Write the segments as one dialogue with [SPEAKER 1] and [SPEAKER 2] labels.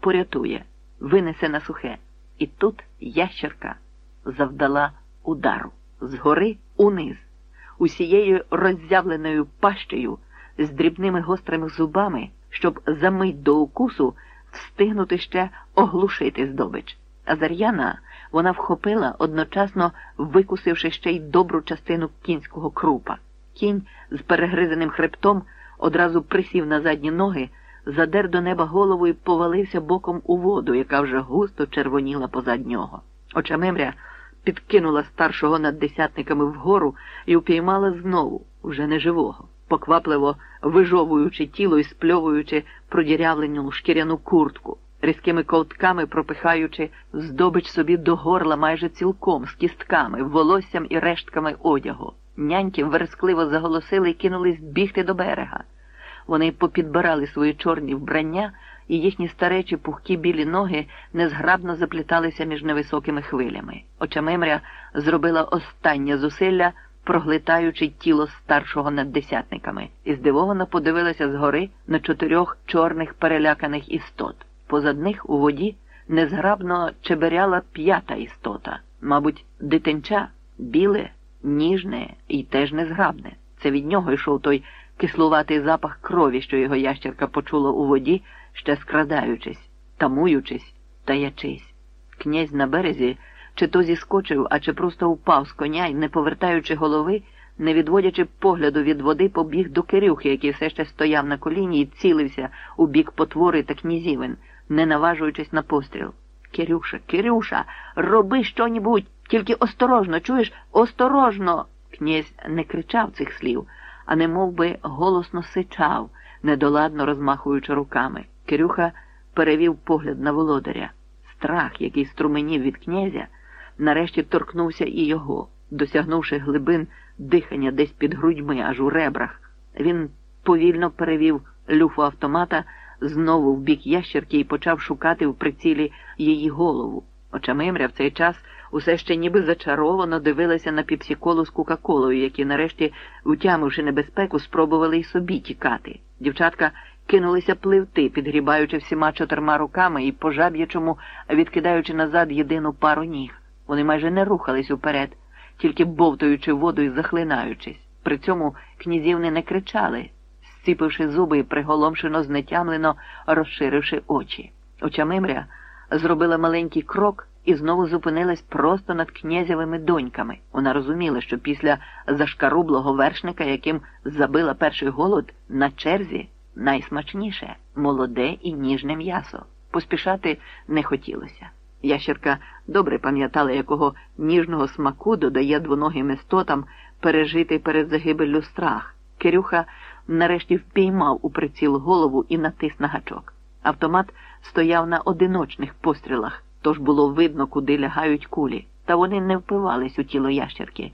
[SPEAKER 1] порятує, винесе на сухе. І тут ящерка завдала удару згори униз, усією роззявленою пащею з дрібними гострими зубами, щоб за мить до укусу встигнути ще оглушити здобич. А Зар'яна вона вхопила, одночасно викусивши ще й добру частину кінського крупа. Кінь з перегризаним хребтом одразу присів на задні ноги, задер до неба голову і повалився боком у воду, яка вже густо червоніла позад нього. Очамемря підкинула старшого над десятниками вгору і упіймала знову, вже неживого, поквапливо вижовуючи тіло і спльовуючи продірявлену шкіряну куртку, різкими ковтками пропихаючи здобич собі до горла майже цілком з кістками, волоссям і рештками одягу. Няньки верескливо заголосили і кинулись бігти до берега. Вони попідбирали свої чорні вбрання, і їхні старечі пухкі білі ноги незграбно запліталися між невисокими хвилями. Очамемря зробила останнє зусилля, проглитаючи тіло старшого над десятниками, і здивовано подивилася згори на чотирьох чорних переляканих істот. Позад них у воді незграбно чеберяла п'ята істота, мабуть, дитинча, біле, ніжне і теж незграбне. Це від нього йшов той кислуватий запах крові, що його ящерка почула у воді, ще скрадаючись, тамуючись, таячись. Князь на березі чи то зіскочив, а чи просто упав з коня і, не повертаючи голови, не відводячи погляду від води, побіг до Кирюхи, який все ще стояв на коліні і цілився у бік потвори та князівин, не наважуючись на постріл. Кирюша, Кирюша, роби що-нібудь, тільки осторожно, чуєш, осторожно. Князь не кричав цих слів, а не мов би голосно сичав, недоладно розмахуючи руками. Кирюха перевів погляд на володаря. Страх, який струменів від князя, нарешті торкнувся і його, досягнувши глибин дихання десь під грудьми, аж у ребрах. Він повільно перевів люфу автомата знову в бік ящерки і почав шукати в прицілі її голову. Очамимря в цей час усе ще ніби зачаровано дивилася на піпсіколу з Кока-Колою, які нарешті, утямивши небезпеку, спробували й собі тікати. Дівчатка кинулися пливти, підгрібаючи всіма чотирма руками і по жаб'ячому відкидаючи назад єдину пару ніг. Вони майже не рухались уперед, тільки бовтаючи воду і захлинаючись. При цьому князівни не кричали, зціпивши зуби і приголомшено знетямлено розширивши очі. Очамимря зробила маленький крок і знову зупинилась просто над князєвими доньками. Вона розуміла, що після зашкарублого вершника, яким забила перший голод, на черзі найсмачніше молоде і ніжне м'ясо. Поспішати не хотілося. Ящерка добре пам'ятала, якого ніжного смаку додає двоногим істотам пережитий перед загибеллю страх. Кирюха нарешті впіймав у приціл голову і натис на гачок. Автомат стояв на одиночних пострілах, тож було видно, куди лягають кулі, та вони не впивались у тіло ящерки.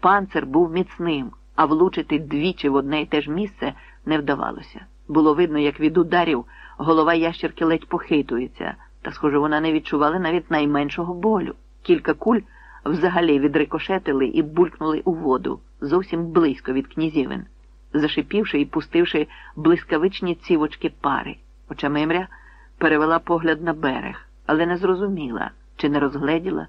[SPEAKER 1] Панцир був міцним, а влучити двічі в одне й те ж місце не вдавалося. Було видно, як від ударів голова ящерки ледь похитується, та, схоже, вона не відчувала навіть найменшого болю. Кілька куль взагалі відрикошетили і булькнули у воду зовсім близько від князівин, зашипівши і пустивши блискавичні цівочки пари. Очамимря перевела погляд на берег, але не зрозуміла чи не розгледіла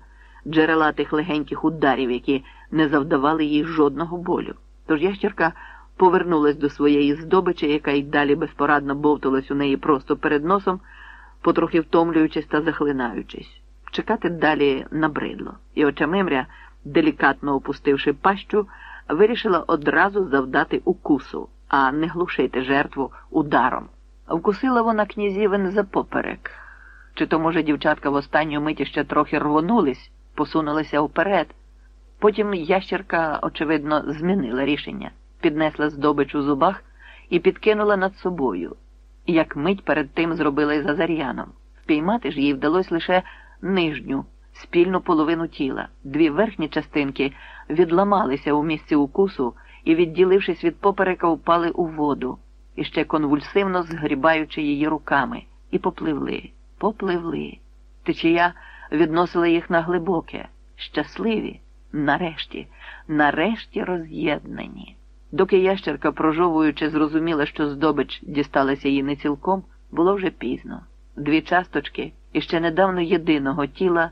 [SPEAKER 1] джерела тих легеньких ударів, які не завдавали їй жодного болю. Тож ящерка повернулась до своєї здобичі, яка й далі безпорадно бовталась у неї просто перед носом, потрохи втомлюючись та захлинаючись. Чекати далі набридло, і очамимря, делікатно опустивши пащу, вирішила одразу завдати укусу, а не глушити жертву ударом. Вкусила вона князівин за поперек. Чи то, може, дівчатка в останню миті ще трохи рвонулись, посунулися вперед. Потім ящерка, очевидно, змінила рішення, піднесла здобич у зубах і підкинула над собою, як мить перед тим зробила й за Зар'яном. Впіймати ж їй вдалося лише нижню, спільну половину тіла. Дві верхні частинки відламалися у місці укусу і, відділившись від поперека, впали у воду, іще конвульсивно згрібаючи її руками, і попливли, попливли. Течія відносила їх на глибоке, щасливі, нарешті, нарешті роз'єднані. Доки ящерка, прожовуючи, зрозуміла, що здобич дісталася їй не цілком, було вже пізно. Дві часточки іще недавно єдиного тіла